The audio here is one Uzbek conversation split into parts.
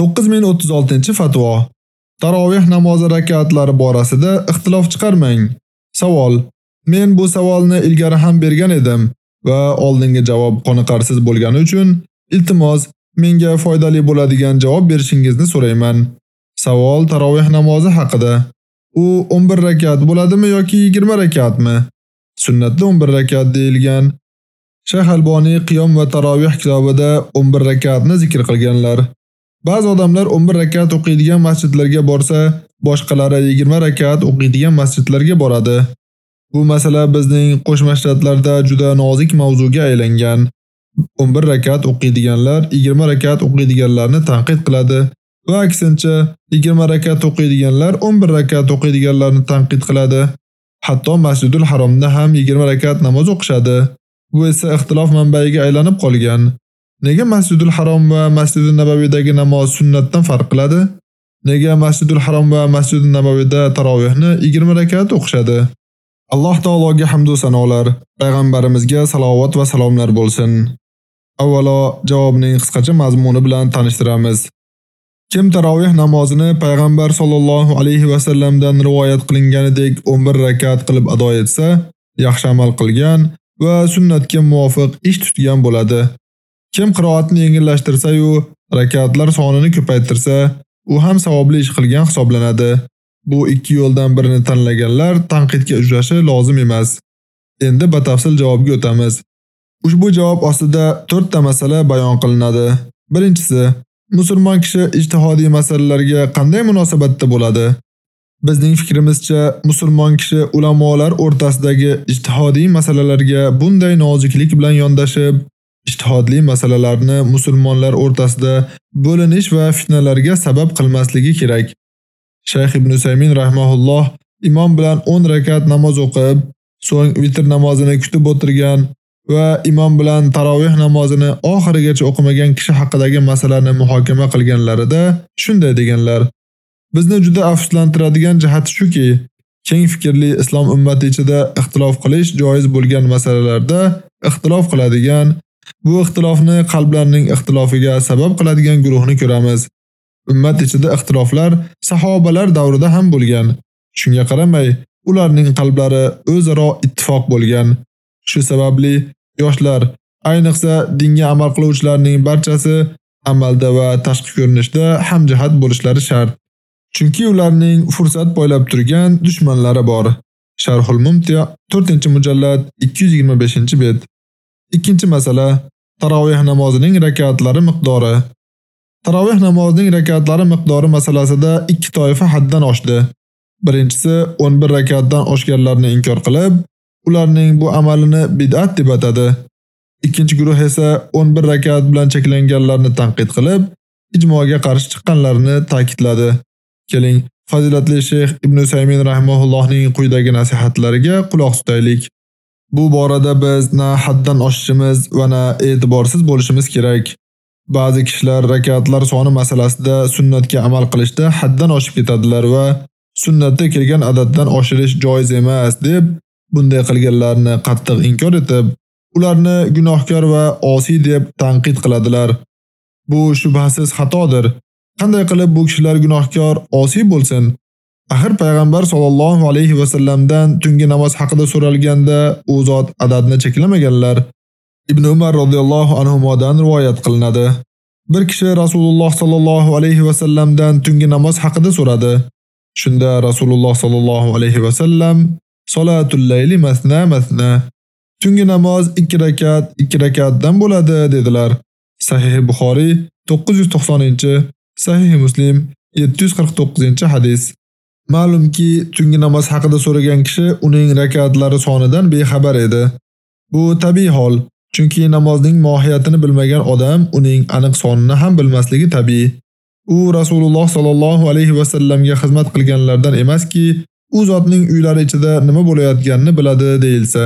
9036-fatvo. Taroveh namozi rakatlari borasida ixtilof chiqarmang. Savol: Men bu savolni ilgari ham bergan edim va oldingi javob qoniqarsiz bo'lgani uchun iltimos menga foydali bo'ladigan javob berishingizni so'rayman. Savol taroveh namozi haqida. U 11 rakat bo'ladimi yoki 20 rakatmi? Sunnatda 11 rakat deyilgan. Shayx Alboniy Qiyom va taroveh kitobida 11 rakatni zikr qilganlar. Ba'zi odamlar 11 rakat o'qiydigan masjidlarga borsa, boshqalari 20 rakat o'qiydigan masjidlarga boradi. Bu masala bizning Qo'shma Shtatlarda juda nozik mavzuga aylangan. 11 rakat o'qiydiganlar 20 rakat o'qiydiganlarni tanqid qiladi va aksincha 20 rakat o'qiydiganlar 11 rakat o'qiydiganlarni tanqid qiladi. Hatto Masjidul Haromda ham 20 rakat namoz o'qishadi. Bu esa ixtilof manbayiga aylanib qolgan. Nega Masjidul Harom va Masjidul Nabaviydagi namoz sunnatdan farq qiladi? Nega Masjidul Harom va Masjidul Nabaviyda tarovihni 20 rakat o'qishadi? Alloh taologa hamd va sanolar, payg'ambarimizga salovat va salomlar bo'lsin. Avvalo javobning qisqacha mazmuni bilan tanishtiramiz. Kim tarovih namozini payg'ambar sollallohu alayhi va sallamdan rivoyat qilinganidek 11 rakat qilib ado etsa, yaxshi amal qilgan va sunnatga muvofiq ish tutgan bo'ladi. Kim qiroatni yengillashtirsa-yu rakatlar sonini ko'paytirsa, u ham savobli ish qilgan hisoblanadi. Bu ikki yo'ldan birini tanlaganlar tanqidga uchrashi lozim emas. Endi batafsil javobga o'tamiz. Ushbu javob ostida 4 ta masala bayon qilinadi. Birinchisi, musulmon kishi ijtihodiy masalalarga qanday munosabatda bo'ladi? Bizning fikrimizcha, musulmon kishi ulamolar o'rtasidagi ijtihodiy masalalarga bunday noziklik bilan yondashib, ijtihodli masalalarni musulmonlar o'rtasida bo'linish va fitnalarga sabab qilmasligi kerak. Shayx Ibn Usaymin rahimahulloh imom bilan 10 rakat namoz o'qib, so'ng vitr namozini kutib o'tirgan va imom bilan tarovih namozini oxirigacha o'qimagan kishi haqidagi masalani muhokama qilganlarida shunday deganlar: Bizni juda afsuslantiradigan jihati shuki, keng fikrli islom ummati ichida ixtilof qilish joiz bo'lgan masalalarda ixtilof qiladigan Bu ixtilofni qalblarning ixtilofiga sabab qiladigan guruhni ko'ramiz. Ummat ichida ixtiloflar sahobalar davrida ham bo'lgan. Shunga qaramay, ularning qalblari o'zaro ittifoq bo'lgan. Shu sababli yoshlar, ayniqsa dinga amal qiluvchilarning barchasi amalda va tashqi ko'rinishda hamjihat bo'lishlari shart. Chunki ularning fursat poylab turgan dushmanlari bor. Sharhul Mumtiyo 4-mujallad 225-bet. Ikkinchi masala taroveh namozining rakatlari miqdori. Taroveh namozining rakatlari miqdori masalasida ikki toifa haddan oshdi. Birinchisi 11 rakatdan oshganlarni inkor qilib, ularning bu amalini bid'at deb atadi. Ikkinchi guruh esa 11 rakat bilan cheklanganlarni tanqid qilib, ijmoga qarshi chiqqanlarni ta'kidladi. Keling, fazilatli sheyx Ibn Saymin rahimahullohning quyidagi nasihatlariga quloq tutaylik. Bu borada biz na haddan oshishimiz va na e'tiborsiz bo'lishimiz kerak. Ba'zi kishilar rakatlar soni masalasida sunnatga amal qilishda haddan oshib ketadilar va sunnatda kelgan adaddan oshirish joiz emas deb bunday qilganlarni qattiq inkor etib, ularni gunohkor va osiy deb tanqid qiladilar. Bu shubhasiz xatodir. Qanday qilib bu kishilar gunohkor, osiy bo'lsin? Axir payg'ambar sollallohu alayhi va sallamdan tungi namoz haqida so'ralganda u zot adadni cheklamaganlar. Ibn Umar radhiyallohu anhu modan rivoyat qilinadi. Bir kishi Rasululloh sallallohu alayhi va sallamdan tungi namoz haqida so'radi. Shunda Rasululloh sallallohu alayhi va sallam Salatul layli masna masna. Tungi namoz 2 rakat, 2 rakatdan bo'ladi dedilar. Sahih Buxoriy 990-chi, Sahih Muslim 749-hadis. Ma'lumki, tungi namoz haqida so'ragan kishi uning rakatlari sonidan bexabar edi. Bu tabiiy hol, chunki namozning mohiyatini bilmagan odam uning aniq sonini ham bilmasligi tabiiy. U Rasululloh sallallohu alayhi va sallamga xizmat qilganlardan emaski, u zotning uylari ichida nima bo'layotganini biladi deilsa.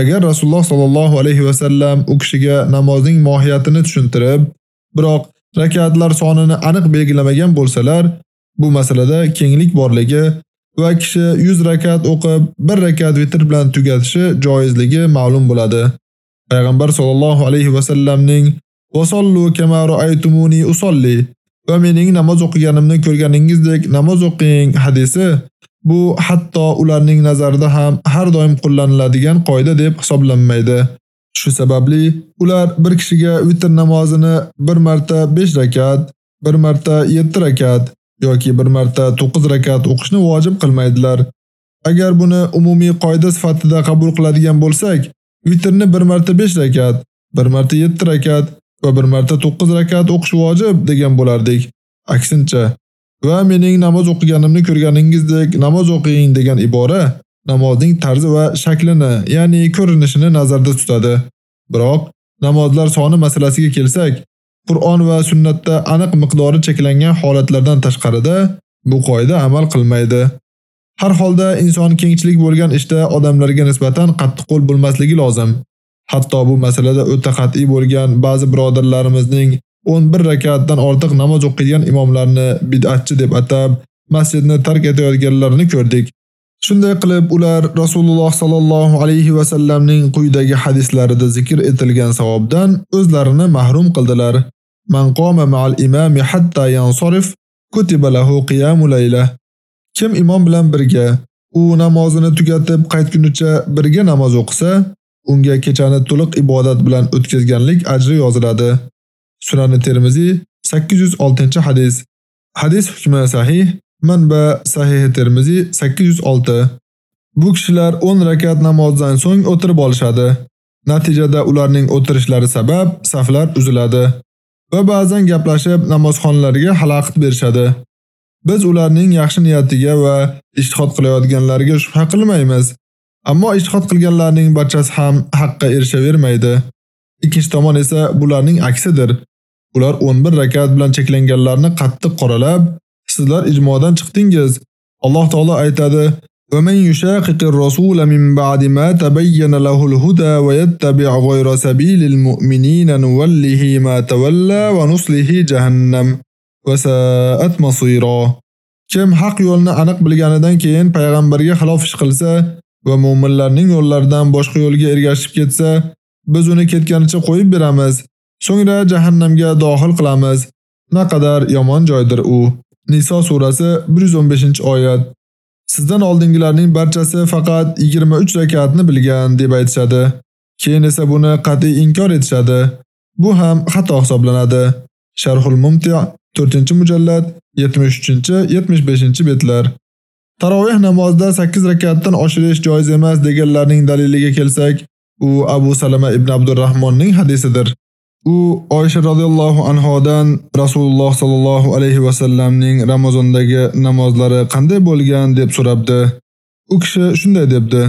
Agar Rasululloh sallallohu alayhi va sallam u kishiga namozning mohiyatini tushuntirib, biroq rakatlar sonini aniq belgilamagan bo'lsalar, Bu masalada kenglik borligi va kishi 100 rakat o'qib, 1 rakat vitr bilan tugatishi joizligi ma'lum bo'ladi. Payg'ambar sollallohu alayhi va sallamning "Vasallu kama ra'aytumuni usolli" va mening namoz o'qiganimni ko'rganingizdek namoz o'qing hadisi bu hatto ularning nazarida ham har doim qo'llaniladigan qoida deb hisoblanmaydi. Shu sababli ular bir kishiga vitr namozini bir marta 5 rakat, bir marta 7 rakat yoki bir marta 9 rakat o'qishni vojib qilmaydilar. Agar buni umumiy qoida sifatida qabul qiladigan bo'lsak, vitrni bir marta 5 rakat, bir marta 7 rakat va bir marta 9 rakat o'qish vojib degan bo'lardik. Aksincha, va mening namoz o'qiganimni ko'rganingizdek namoz o'qing degan ibora namozning tarzi va shaklini, ya'ni ko'rinishini nazarda tutadi. Biroq namozlar soni masalasiga kelsak, Qur'on va sunnatda aniq miqdori cheklangan holatlardan tashqarida bu qoida amal qilmaydi. Har holda inson kengchilik bo'lgan ishda odamlarga nisbatan qattiqqo'l bo'lmasligi lozim. Hatto bu masalada o'ta qat'iy bo'lgan ba'zi birodarlarimizning 11 rakatdan ortiq namoz o'qiydigan imomlarni bid'atchi deb atab, masjidni tark etayotganlarini ko'rdik. Shunday qilib ular Rasululloh sallallohu alayhi va sallamning quyidagi hadislarida zikr etilgan savobdan o'zlarini mahrum qildilar. Man qoma ma'al imami hatta yansarif kutiba lahu qiyamu layla. Kim imom bilan birga u namozini tugatib qaytgunicha birga namoz o'qisa, unga kechani to'liq ibodat bilan o'tkazganlik ajri yoziladi. Sunan Termiziy 806-hadis. Hadis hukmi sahih, manba Sahih Termiziy 806. Bu kishilar 10 rakat namozdan so'ng o'tirib olishadi. Natijada ularning o'tirishlari sabab saflar uziladi va ba'zan gaplashib namozxonlarga xalaqit berishadi. Biz ularning yaxshi niyatiga va ijtihod qilayotganlarga shubha qilmaymiz. Ammo ijtihod qilganlarning barchasi ham haqqa erishavermaydi. Ikkinchi tomon esa bularning aksidir. Ular 11 rakat bilan cheklanganlarni qattiq qoralab, sizlar ijmodan chiqdingiz. Alloh taolo aytadi: ومن يشاقق الرسول من بعد ما تبين له الهدى ويتبع غير سبيل المؤمنين نوله ما تولى ونصله جهنم وساءت مصيرا Kim haq yo'lni aniq bilganidan keyin payg'ambarga xilof ish qilsa va mu'minlarning yo'llaridan boshqa yo'lga ergashib ketsa, biz uni ketganicha qo'yib beramiz. So'ngra jahannamga dohil qilamiz. Naqadar yomon joydir u. Niso surasi 115-oyat. Sizdan oldingilarning barchasi faqat 23 rakatni bilgan deb aytishadi. Keyin esa buni qat'iy inkor etishadi. Bu ham xato hisoblanadi. Sharhul Mumti' 4-mujallad 73-75 betlar. Tarovih namozida 8 rakatdan oshirish joiz emas deganlarning daliliga kelsak, u Abu Salama ibn Abdurrahmonning hadisidir. U Oysha radhiyallohu anhodan Rasululloh sallallohu alayhi va sallamning Ramazondagi namozlari qanday bo'lgan deb so'rabdi. U kishi shunday debdi: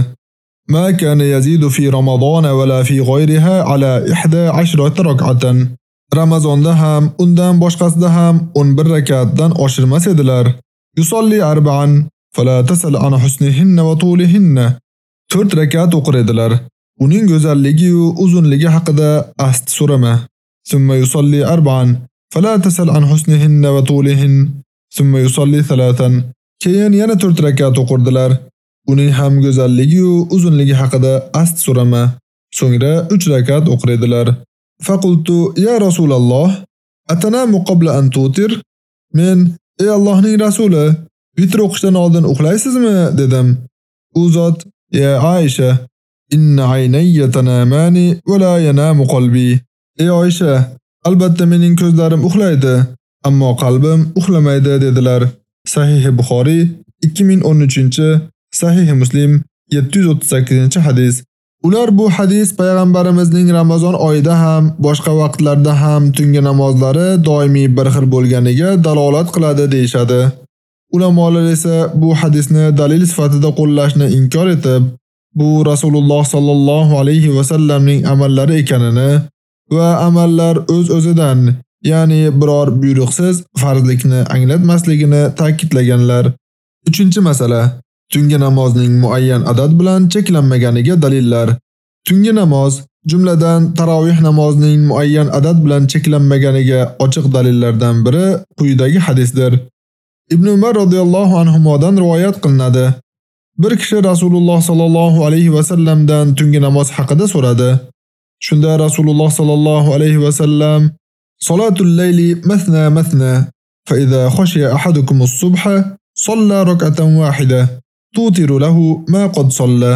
"Ma kana yazidu fi Ramazon va la fi ghayriha ala 11 rak'atan." Ramazonda ham, undan boshqasida ham 11 rakatdan oshirmas edilar. Yusolli arba'an fala tasal an husnihinna va tulihinna. 4 rakat o'qir edilar. Uning go'zalligi va uzunligi haqida ast so'rama. Summa yusalli arba'an fala tasal an husnihinna va tulihin. Summa yusalli thalathan. Keyin yana 4 rakat o'qirdilar. Uning ham go'zalligi va uzunligi haqida ast so'rama. So'ngra 3 rakat o'qirdilar. Faqultu ya Rasululloh, atanamu qabla an tutir? Men ey Allohning rasuli, vitr o'qishdan oldin uxlaysizmi dedim. U zot, ya Aisha, inna aynayya tanamani va la yanamu qalbi. Ey Aisha, albatta mening ko'zlarim uxlaydi, ammo qalbim uxlamaydi dedilar. Sahih Buxoriy 2013, Sahih Muslim 738-hadis. Ular bu hadis payg'ambarimizning Ramazon oyida ham, boshqa vaqtlarda ham tungi namozlari doimiy bir xil bo'lganiga dalolat qiladi deyshadi. Ulamolar esa bu hadisni dalil sifatida qo'llashni inkor etib, bu Rasululloh sallallohu alayhi va sallamning amallari ekanini va amallar o'z-o'zidan, ya'ni biror buyruqsiz farzlikni anglatmasligini ta'kidlaganlar. 3-masala Tungi namozning muayyan adad bilan cheklanmaganiga dalillar. Tungi namoz, jumladan tarovih namozining muayyan adad bilan cheklanmaganiga ochiq dalillardan biri quyidagi hadisdir. Ibn Umar radhiyallohu anhumodan rivoyat qilinadi. Bir kishi Rasululloh sallallohu alayhi va sallamdan tungi namoz haqida so'radi. Shunda Rasululloh sallallohu alayhi va sallam Salatul layli mathna mathna fa idza khashiya ahadukum as-subha salla rak'atan wahida tutiru lahu ma qad salla.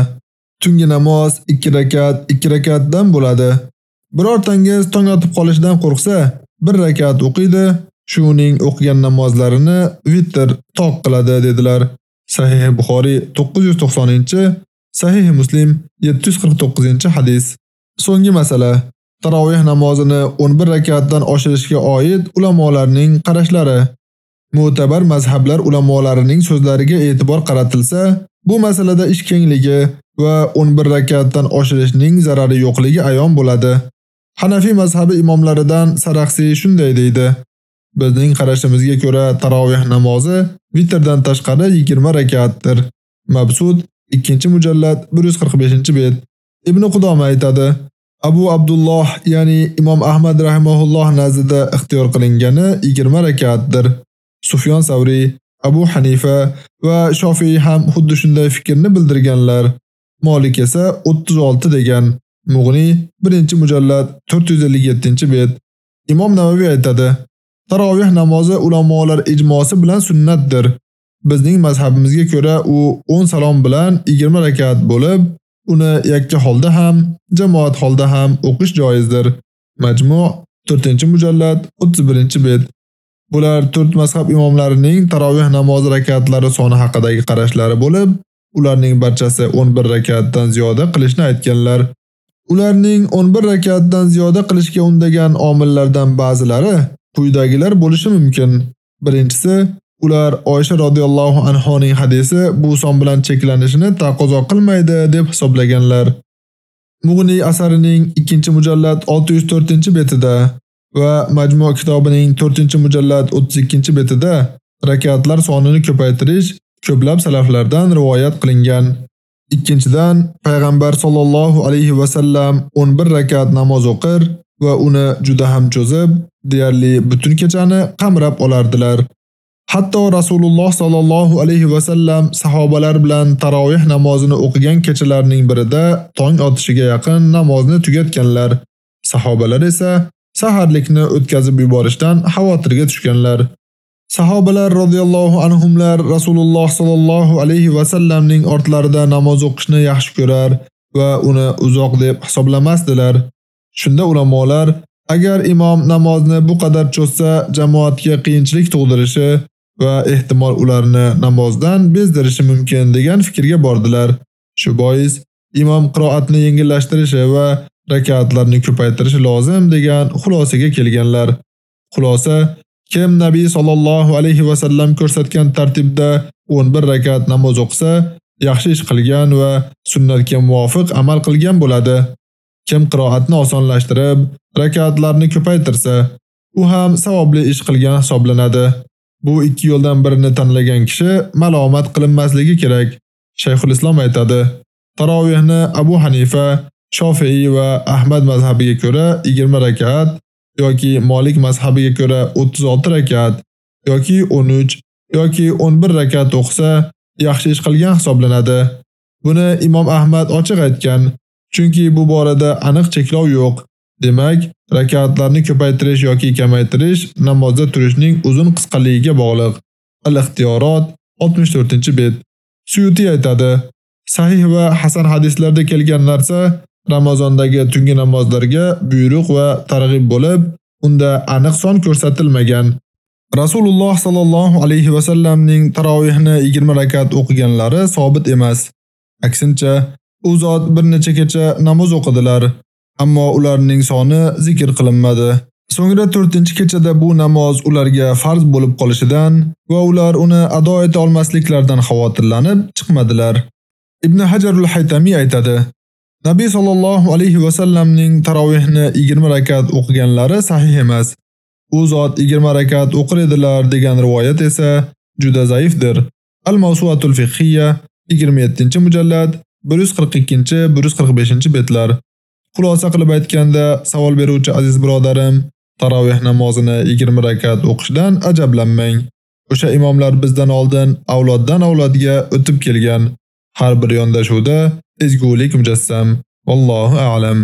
Tungi namoz 2 rakat 2 rakatdan bo'ladi. Birortangiz tong otib qolishdan qo'rqsa, bir rakat o'qiydi, shuning o'qigan namozlarini vitr toq qiladi dedilar. Sahih Buxoriy 990-chi, Sahih Muslim 749-chi hadis. So'nggi masala Tarovih namozini 11 rakatdan oshirishga oid ulamolarning qarashlari. Mu'tabar mazhablar ulamolarining so'zlariga e'tibor qaratilsa, bu masalada ish kengligi va 11 rakatdan oshirishning zarari yo'qligi ayon bo'ladi. Hanafi mazhabi imomlaridan Saraxsi shunday deydi: Bizning qarashimizga ko'ra taroviyh namozi vitrdan tashqari 20 rakatdir. Mabsud 2-mujallad 145-bet. Ibn Qudoma aytadi: Abu Abdulloh, ya'ni Imom Ahmad rahimahulloh nazdida ixtiyor qilingani 20 rakatdir. Sufyon Savri, Abu Hanifa va Shofiy ham xuddi shunday fikrni bildirganlar. Malik esa 36 degan. Mughni 1-mujallad 457-bet. Imom Navaviy aytadi: Tarovih namozi ulamolar ijmosi bilan sunnatdir. Bizning mazhabimizga ko'ra u 10 salom bilan 20 rakat bo'lib, uni yakka holda ham, jamoat holda ham o'qish joizdir. Majmu' 4-mujallad 31-bet. Bular 4 mazhab imomlarining tarovih namozi rakatlari soni haqidagi qarashlari bo'lib, ularning barchasi 11 rakatdan ziyoda qilishni aytganlar. Ularning 11 rakatdan ziyoda qilishga undagan omillardan ba'zilari quyidagilar bo'lishi mumkin. Birinchisi, ular Oysha radhiyallohu anhoning hadisi bu son bilan cheklanishini taqozo qilmaydi deb hisoblaganlar. Mughni asarining 2-mujallad 604-betida va Majmu' kitobining 4-mujallad 32-betida rakatlar sonini ko'paytirish ko'plab salaflardan rivoyat qilingan. Ikkinchidan, payg'ambar sollallohu alayhi va sallam 11 rakat namoz o'qir va uni juda ham cho'zib, deyarli butun kechani qamrab olardilar. Hatto Rasululloh sallallohu alayhi va sallam sahobalar bilan tarovih namozini o'qigan kechalarning birida tong otishiga yaqin namozni tugatganlar. Sahobalar esa saharlikni o'tkazib yuborishdan xavotirga tushganlar. Sahobalar radhiyallohu anhumlar Rasululloh sallallohu alayhi va sallamning ortlarida namoz o'qishni yaxshi ko'rar va uni uzoq deb hisoblamasdilar. Shunda ulamolar agar imom namozni bu qadar cho'zsa, jamoatga qiyinchilik tug'dirishi va ehtimol ularni namozdan bezdirishi mumkin degan fikrga bordilar. Shu bois imom qiroatni yengillashtirishi va rakatlarni ko'paytirishi lozim degan xulosaga kelganlar. Xulosa Kim Nabiy sallallohu alayhi va sallam ko'rsatgan tartibda 11 rakat namoz o'qsa, yaxshi ish qilgan va sunnatga muvofiq amal qilgan bo'ladi. Kim qiroatni osonlashtirib, rakatlarni ko'paytirsa, u ham savobli ish qilgan hisoblanadi. Bu ikki yo'ldan birini tanlagan kishi malomat qilinmasligi kerak. Shayxul Islom aytadi: Tarovihni Abu Hanifa, Shofiy va Ahmad mazhabiga ko'ra 20 rakat yoki Malik mazhabiga ko'ra 36 rakat yoki 13 yoki 11 rakat o'qsa, yaxshi ish qilgan hisoblanadi. Buni Imom Ahmad ochiq aytgan, chunki bu borada aniq cheklov yo'q. Demak, rakatlarni ko'paytirish yoki kamaytirish namozda turishning uzun qisqaligiga bog'liq. Al-Ixtiyorot 64-bet. Suyuti aytadi: Sahih va hasan hadislarda kelgan narsa Ramazondagi tungi namozlarga buyruq va targ'ib bo'lib, unda aniq son ko'rsatilmagan. Rasululloh sallallohu alayhi va sallamning tarovihni 20 rakat o'qiganlari sobit emas. Aksincha, u zot bir necha kecha namoz o'qidilar, ammo ularning soni zikr qilinmadi. So'ngra 4-kechada bu namoz ularga farz bo'lib qolishidan va ular uni ado eta olmasliklaridan xavotirlanib chiqmadilar. Ibn Hajarul Haytami aytadi: Nabiy sallallohu alayhi va sallamning tarovihni 20 rakat o'qiganlari sahih emas. U zot 20 rakat o'qir edilar degan rivoyat esa juda zaifdir. Al-Mawsu'atul fiqhiyya 27-mujallad 142-145-betlar. Xulosa qilib aytganda, savol beruvchi aziz birodarim, tarovih namozini 20 rakat o'qishdan ajablanmang. O'sha imomlar bizdan oldin avloddan avlodga o'tib kelgan. Har bir yondashuvda ezgulik mujassam. Vallohu a'lam.